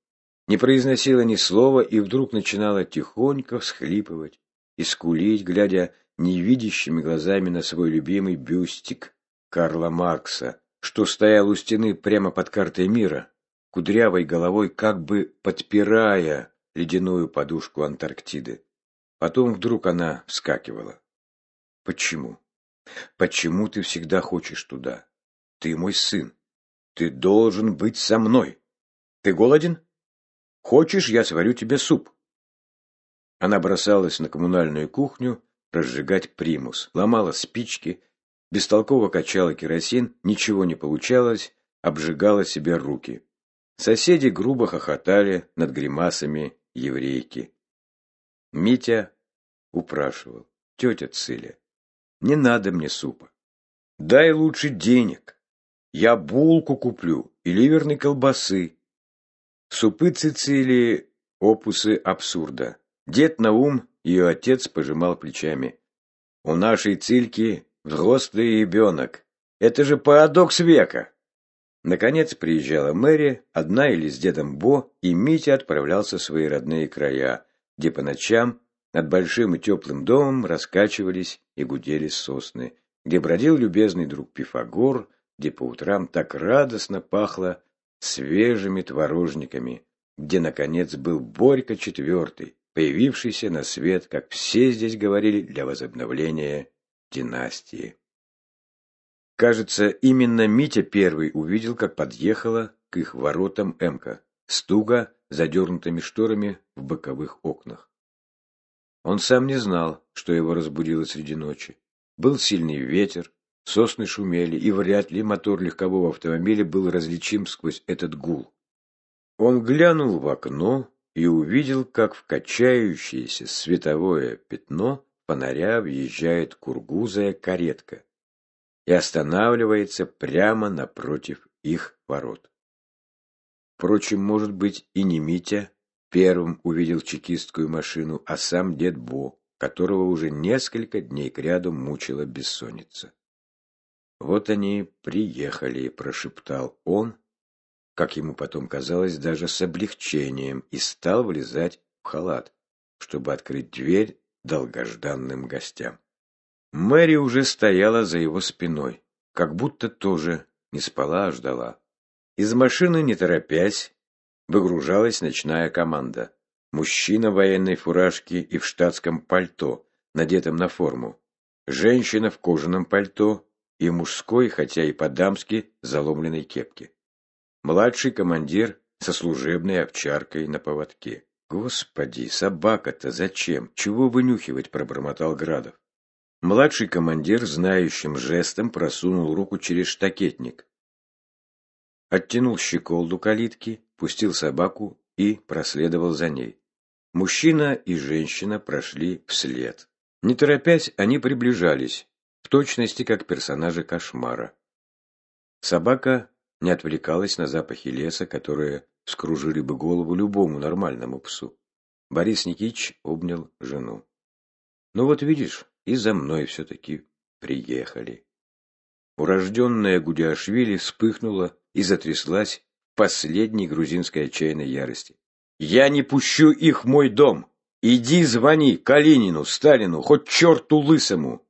Speaker 1: не произносила ни слова и вдруг начинала тихонько всхлипывать и скулить, глядя невидящими глазами на свой любимый бюстик Карла Маркса, что стоял у стены прямо под картой мира, кудрявой головой как бы подпирая ледяную подушку Антарктиды. Потом вдруг она вскакивала. Почему? Почему ты всегда хочешь туда? Ты мой сын. Ты должен быть со мной. Ты голоден? Хочешь, я сварю тебе суп? Она бросалась на коммунальную кухню разжигать примус, ломала спички, бестолково качала керосин, ничего не получалось, обжигала себе руки. Соседи грубо хохотали над гримасами еврейки. Митя упрашивал. Тетя Циля, не надо мне супа. Дай лучше денег. Я булку куплю и ливерной колбасы. Супы Цицилии – опусы абсурда. Дед Наум, ее отец, пожимал плечами. У нашей Цильки взрослый ребенок. Это же парадокс века. Наконец приезжала Мэри, одна или с дедом Бо, и Митя отправлялся в свои родные края, где по ночам над большим и теплым домом раскачивались и гудели сосны, где бродил любезный друг Пифагор, где по утрам так радостно пахло свежими творожниками, где, наконец, был Борька четвертый, появившийся на свет, как все здесь говорили, для возобновления династии. Кажется, именно Митя первый увидел, как подъехала к их воротам Эмка, стуга задернутыми шторами в боковых окнах. Он сам не знал, что его разбудило среди ночи. Был сильный ветер, сосны шумели, и вряд ли мотор легкового автомобиля был различим сквозь этот гул. Он глянул в окно и увидел, как в качающееся световое пятно фонаря въезжает кургузая каретка и останавливается прямо напротив их ворот. Впрочем, может быть, и не Митя, Первым увидел чекистскую машину, а сам дед Бо, которого уже несколько дней кряду мучила бессонница. «Вот они приехали», — прошептал он, как ему потом казалось, даже с облегчением, и стал влезать в халат, чтобы открыть дверь долгожданным гостям. Мэри уже стояла за его спиной. как будто тоже не спала, а ждала. Из машины, не торопясь, выгружалась ночная команда. Мужчина в военной фуражке и в штатском пальто, надетом на форму. Женщина в кожаном пальто и мужской, хотя и по-дамски, заломленной кепке. Младший командир со служебной овчаркой на поводке. «Господи, собака-то зачем? Чего вынюхивать?» – пробормотал Градов. Младший командир знающим жестом просунул руку через штакетник. Оттянул щеколду калитки, пустил собаку и проследовал за ней. Мужчина и женщина прошли вслед. Не торопясь, они приближались, в точности как персонажи кошмара. Собака не отвлекалась на запахи леса, которые скружили бы голову любому нормальному псу. Борис Никитич обнял жену. «Ну вот видишь, и за мной все-таки приехали». Урожденная Гудяшвили вспыхнула и затряслась в последней грузинской отчаянной ярости. «Я не пущу их в мой дом! Иди звони Калинину, Сталину, хоть черту лысому!»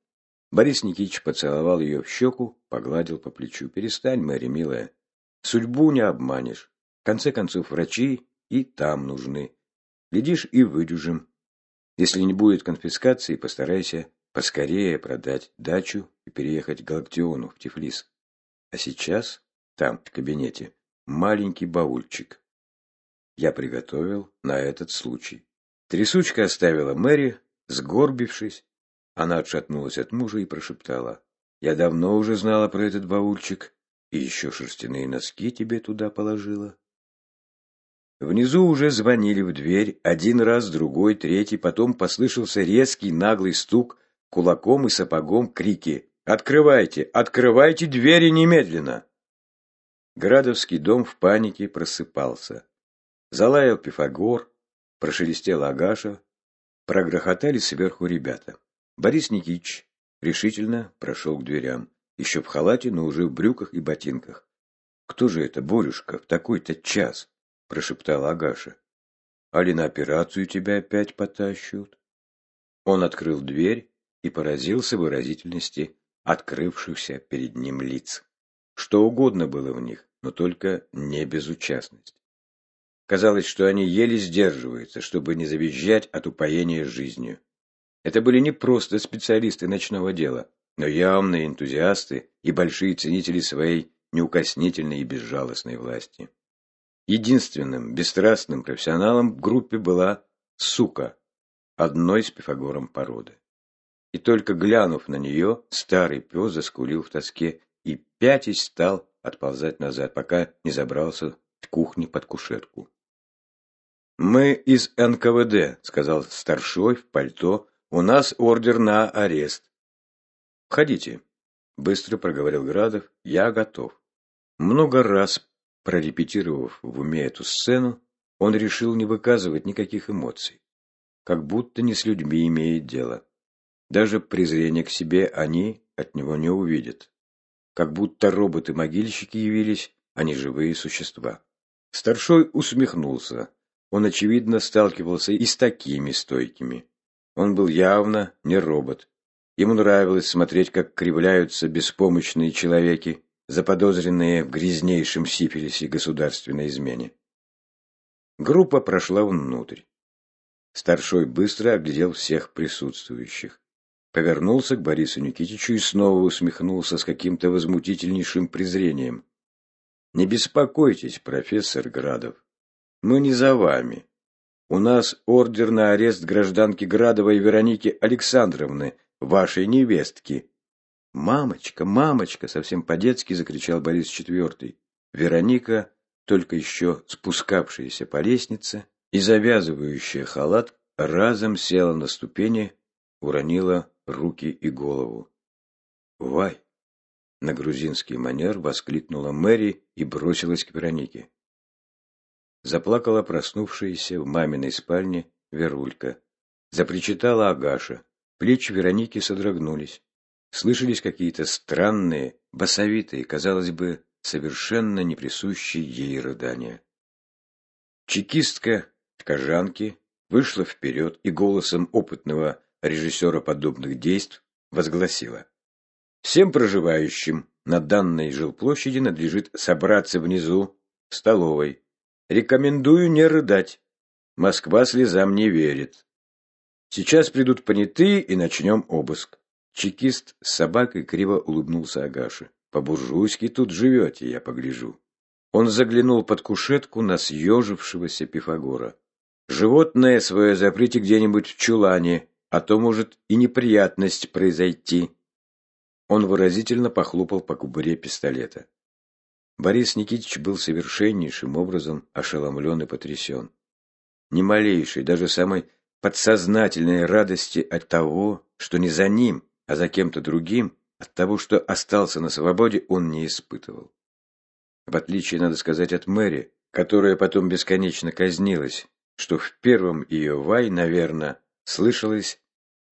Speaker 1: Борис Никитич поцеловал ее в щеку, погладил по плечу. «Перестань, Мэри, милая. Судьбу не обманешь. В конце концов, врачи и там нужны. Глядишь, и выдюжим. Если не будет конфискации, постарайся поскорее продать дачу и переехать к Галактиону в Тифлис. А сейчас, там, в кабинете, маленький баульчик. Я приготовил на этот случай. Трясучка оставила Мэри, сгорбившись. Она отшатнулась от мужа и прошептала. «Я давно уже знала про этот баульчик, и еще шерстяные носки тебе туда положила». Внизу уже звонили в дверь, один раз, другой, третий, потом послышался резкий наглый стук, кулаком и сапогом крики «Открывайте! Открывайте двери немедленно!» Градовский дом в панике просыпался. Залаял Пифагор, прошелестела Агаша, прогрохотали сверху ребята. Борис Никитич решительно прошел к дверям, еще в халате, но уже в брюках и ботинках. «Кто же это, Борюшка, в такой-то час?» прошептала Агаша. «Али на операцию тебя опять потащут?» Он открыл дверь и поразился выразительности открывшихся перед ним лиц. Что угодно было в них, но только не безучастность. Казалось, что они еле сдерживаются, чтобы не завизжать от упоения жизнью. Это были не просто специалисты ночного дела, но явные энтузиасты и большие ценители своей неукоснительной и безжалостной власти. Единственным бесстрастным профессионалом в группе была сука, одной с Пифагором породы. И только глянув на нее, старый пес заскулил в тоске и пятясь стал отползать назад, пока не забрался в кухне под кушетку. «Мы из НКВД», — сказал старшой в пальто. «У нас ордер на арест». «Входите», — быстро проговорил Градов. «Я готов». Много раз Прорепетировав в уме эту сцену, он решил не выказывать никаких эмоций, как будто не с людьми имеет дело. Даже презрение к себе они от него не увидят. Как будто роботы-могильщики явились, а не живые существа. Старшой усмехнулся. Он, очевидно, сталкивался и с такими стойкими. Он был явно не робот. Ему нравилось смотреть, как кривляются беспомощные человеки, заподозренные в грязнейшем сифилисе государственной измене. Группа прошла внутрь. Старшой быстро оглядел всех присутствующих. Повернулся к Борису Никитичу и снова усмехнулся с каким-то возмутительнейшим презрением. «Не беспокойтесь, профессор Градов. Мы не за вами. У нас ордер на арест гражданки Градовой Вероники Александровны, вашей невестки, «Мамочка, мамочка!» — совсем по-детски закричал Борис Четвертый. Вероника, только еще спускавшаяся по лестнице и завязывающая халат, разом села на ступени, уронила руки и голову. «Вай!» — на грузинский манер воскликнула Мэри и бросилась к Веронике. Заплакала проснувшаяся в маминой спальне Верулька. Запричитала Агаша. Плечи Вероники содрогнулись. Слышались какие-то странные, басовитые, казалось бы, совершенно не присущие ей рыдания. Чекистка в кожанке вышла вперед и голосом опытного режиссера подобных действий возгласила. Всем проживающим на данной жилплощади надлежит собраться внизу, в столовой. Рекомендую не рыдать. Москва слезам не верит. Сейчас придут понятые и начнем обыск. Чекист с собакой криво улыбнулся Агаше. По-буржуйски тут живете, я погляжу. Он заглянул под кушетку на съежившегося Пифагора. Животное свое заприте где-нибудь в чулане, а то может и неприятность произойти. Он выразительно похлопал по кубуре пистолета. Борис Никитич был совершеннейшим образом ошеломлен и потрясен. Ни малейшей, даже самой подсознательной радости от того, что не за ним, а за кем-то другим, от того, что остался на свободе, он не испытывал. В отличие, надо сказать, от Мэри, которая потом бесконечно казнилась, что в первом ее вай, наверное, слышалась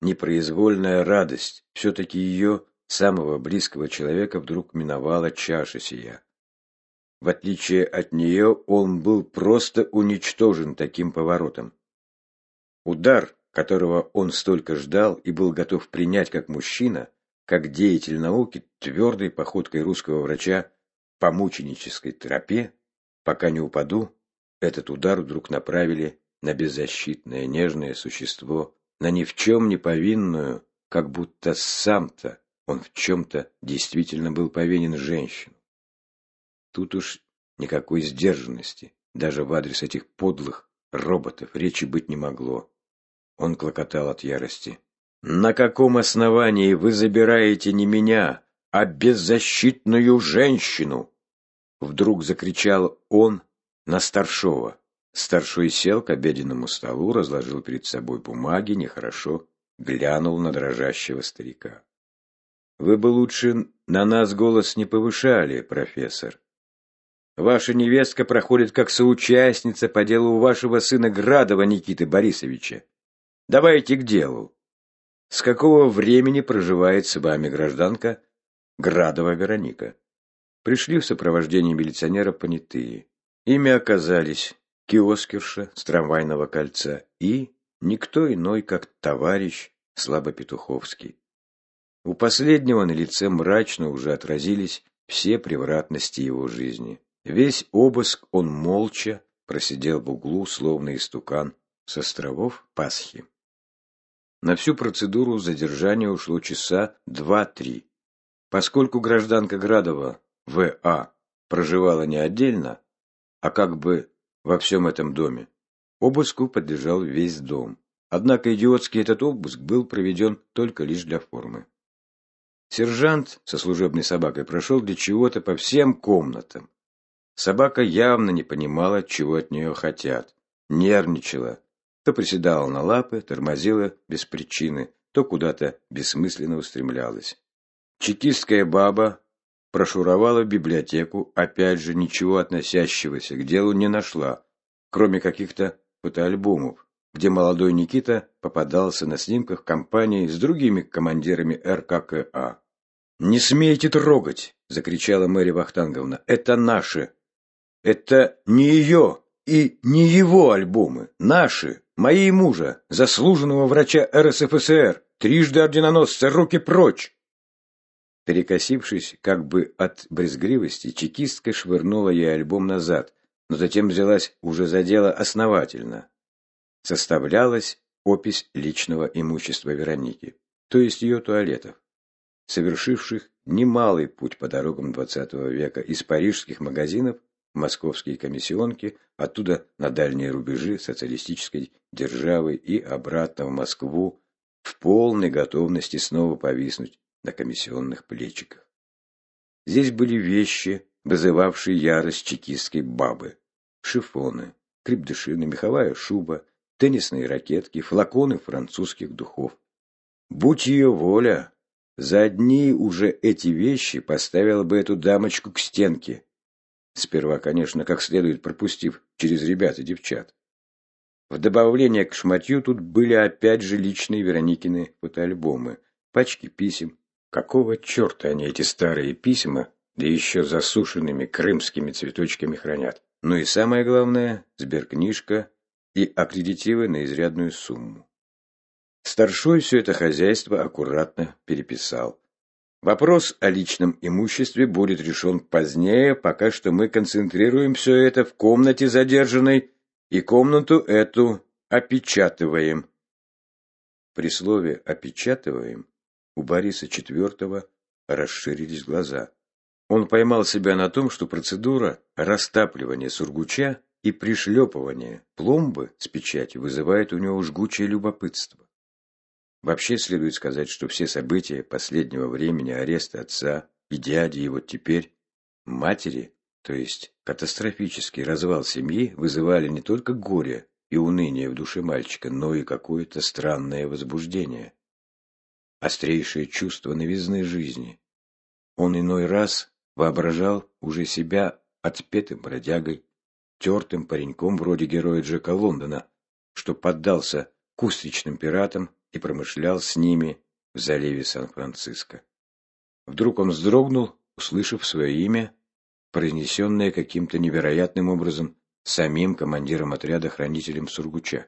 Speaker 1: непроизвольная радость, все-таки ее самого близкого человека вдруг миновала чаша сия. В отличие от нее, он был просто уничтожен таким поворотом. Удар, которого он столько ждал и был готов принять как мужчина, как деятель науки, твердой походкой русского врача по мученической тропе, пока не упаду, этот удар вдруг направили на беззащитное нежное существо, на ни в чем не повинную, как будто сам-то он в чем-то действительно был повинен женщину. Тут уж никакой сдержанности, даже в адрес этих подлых роботов, речи быть не могло. Он клокотал от ярости. «На каком основании вы забираете не меня, а беззащитную женщину?» Вдруг закричал он на старшего. Старшой сел к обеденному столу, разложил перед собой бумаги, нехорошо глянул на дрожащего старика. Вы бы лучше на нас голос не повышали, профессор. Ваша невестка проходит как соучастница по делу вашего сына Градова Никиты Борисовича. Давайте к делу. С какого времени проживает с вами гражданка Градова Вероника? Пришли в сопровождении милиционера понятые. Ими оказались киоскерша с трамвайного кольца и никто иной, как товарищ Слабопетуховский. У последнего на лице мрачно уже отразились все превратности его жизни. Весь обыск он молча просидел в углу, словно истукан с островов Пасхи. На всю процедуру задержания ушло часа два-три. Поскольку гражданка Градова В.А. проживала не отдельно, а как бы во всем этом доме, обыску подлежал весь дом. Однако идиотский этот обыск был проведен только лишь для формы. Сержант со служебной собакой прошел для чего-то по всем комнатам. Собака явно не понимала, чего от нее хотят. Нервничала. То приседала на лапы, тормозила без причины, то куда-то бессмысленно устремлялась. Чекистская баба прошуровала в библиотеку, опять же ничего относящегося к делу не нашла, кроме каких-то фотоальбомов, где молодой Никита попадался на снимках компании с другими командирами РККА. «Не смейте трогать!» — закричала Мэри Вахтанговна. «Это наши! Это не ее и не его альбомы! Наши! Мои и мужа, заслуженного врача РСФСР, трижды орденоносца, руки прочь!» Перекосившись, как бы от брезгливости, чекистка швырнула ей альбом назад, но затем взялась уже за дело основательно. Составлялась опись личного имущества Вероники, то есть ее туалетов совершивших немалый путь по дорогам XX века из парижских магазинов московские комиссионки, оттуда на дальние рубежи социалистической державы и обратно в Москву в полной готовности снова повиснуть на комиссионных плечиках. Здесь были вещи, вызывавшие ярость чекистской бабы. Шифоны, крепдышины, меховая шуба, теннисные ракетки, флаконы французских духов. Будь ее воля, за одни уже эти вещи поставила бы эту дамочку к стенке. Сперва, конечно, как следует пропустив через ребят и девчат. В добавление к шматью тут были опять же личные Вероникины фотоальбомы, пачки писем. Какого черта они эти старые письма, да еще засушенными крымскими цветочками хранят? Ну и самое главное, сберкнижка и аккредитивы на изрядную сумму. Старшой все это хозяйство аккуратно переписал. Вопрос о личном имуществе будет решен позднее, пока что мы концентрируем все это в комнате задержанной и комнату эту опечатываем. При слове «опечатываем» у Бориса IV расширились глаза. Он поймал себя на том, что процедура растапливания сургуча и пришлепывания пломбы с печати вызывает у него жгучее любопытство. Вообще следует сказать, что все события последнего времени ареста отца и дяди, и вот теперь матери, то есть катастрофический развал семьи, вызывали не только горе и уныние в душе мальчика, но и какое-то странное возбуждение. Острейшее чувство новизны жизни. Он иной раз воображал уже себя отпетым бродягой, тертым пареньком вроде героя Джека Лондона, что поддался кустричным пиратам и промышлял с ними в заливе Сан-Франциско. Вдруг он вздрогнул, услышав свое имя, произнесенное каким-то невероятным образом самим командиром отряда хранителем Сургуча.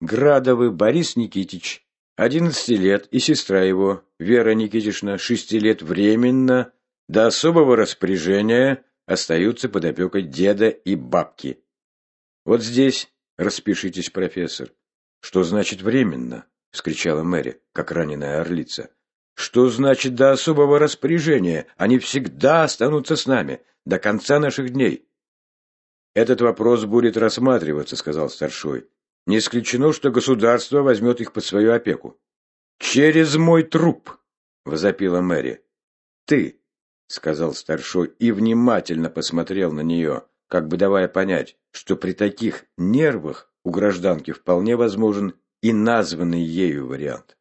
Speaker 1: Градовый Борис Никитич, одиннадцати лет, и сестра его, Вера Никитична, шести лет временно, до особого распоряжения, остаются под опекой деда и бабки. Вот здесь распишитесь, профессор. Что значит временно? — вскричала Мэри, как раненая орлица. «Что значит до особого распоряжения? Они всегда останутся с нами, до конца наших дней». «Этот вопрос будет рассматриваться», — сказал старшой. «Не исключено, что государство возьмет их под свою опеку». «Через мой труп!» — возопила Мэри. «Ты!» — сказал старшой и внимательно посмотрел на нее, как бы давая понять, что при таких нервах у гражданки вполне возможен и названный ею вариант.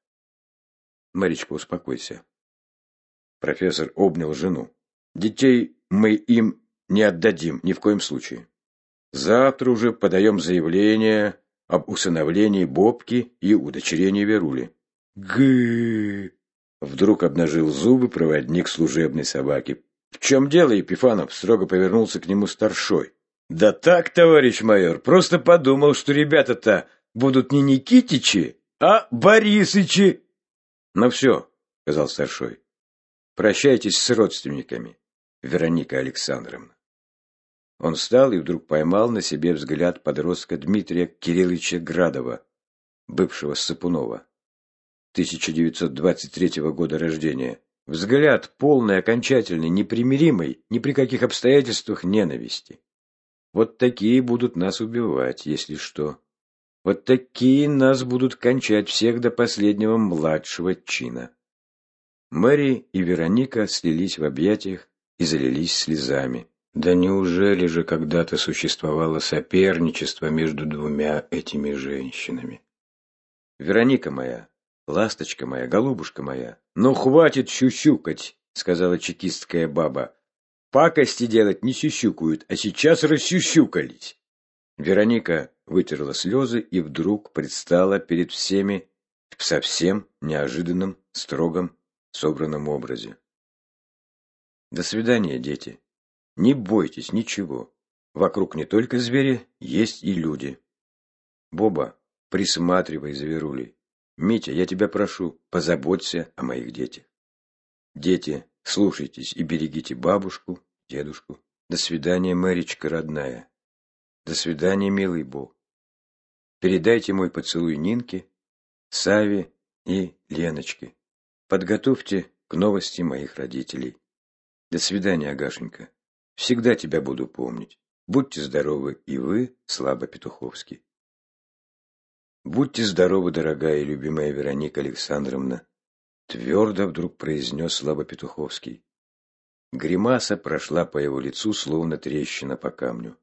Speaker 1: Маричка, успокойся. Профессор обнял жену. Детей мы им не отдадим ни в коем случае. Завтра уже подаем заявление об усыновлении Бобки и удочерении Верули. Гы! Вдруг обнажил зубы проводник служебной собаки. В чем дело, Епифанов? Строго повернулся к нему старшой. Да так, товарищ майор, просто подумал, что ребята-то будут не Никитичи, а Борисычи. Ну все, сказал старшой. Прощайтесь с родственниками, Вероника Александровна. Он встал и вдруг поймал на себе взгляд подростка Дмитрия Кирилловича Градова, бывшего Сапунова, 1923 года рождения. Взгляд полный, окончательный, непримиримый, ни при каких обстоятельствах ненависти. Вот такие будут нас убивать, если что. Вот такие нас будут кончать всех до последнего младшего чина. Мэри и Вероника слились в объятиях и залились слезами. Да неужели же когда-то существовало соперничество между двумя этими женщинами? Вероника моя, ласточка моя, голубушка моя, ну хватит щущукать, сказала чекистская баба. Пакости делать не сюсюкают, а сейчас рассюсюкались. Вероника вытерла слезы и вдруг предстала перед всеми в совсем неожиданном, строгом, собранном образе. До свидания, дети. Не бойтесь ничего. Вокруг не только звери, есть и люди. Боба, присматривай за Верулей. Митя, я тебя прошу, позаботься о моих детях. Дети, слушайтесь и берегите бабушку, дедушку. До свидания, Мэричка родная. До свидания, милый Бог. Передайте мой поцелуй Нинке, Саве и Леночке. Подготовьте к новости моих родителей. До свидания, Агашенька. Всегда тебя буду помнить. Будьте здоровы и вы, Слава Петуховский. Будьте здоровы, дорогая и любимая Вероника Александровна, твердо вдруг произнес Слава Петуховский. Гримаса прошла по его лицу, словно трещина по камню.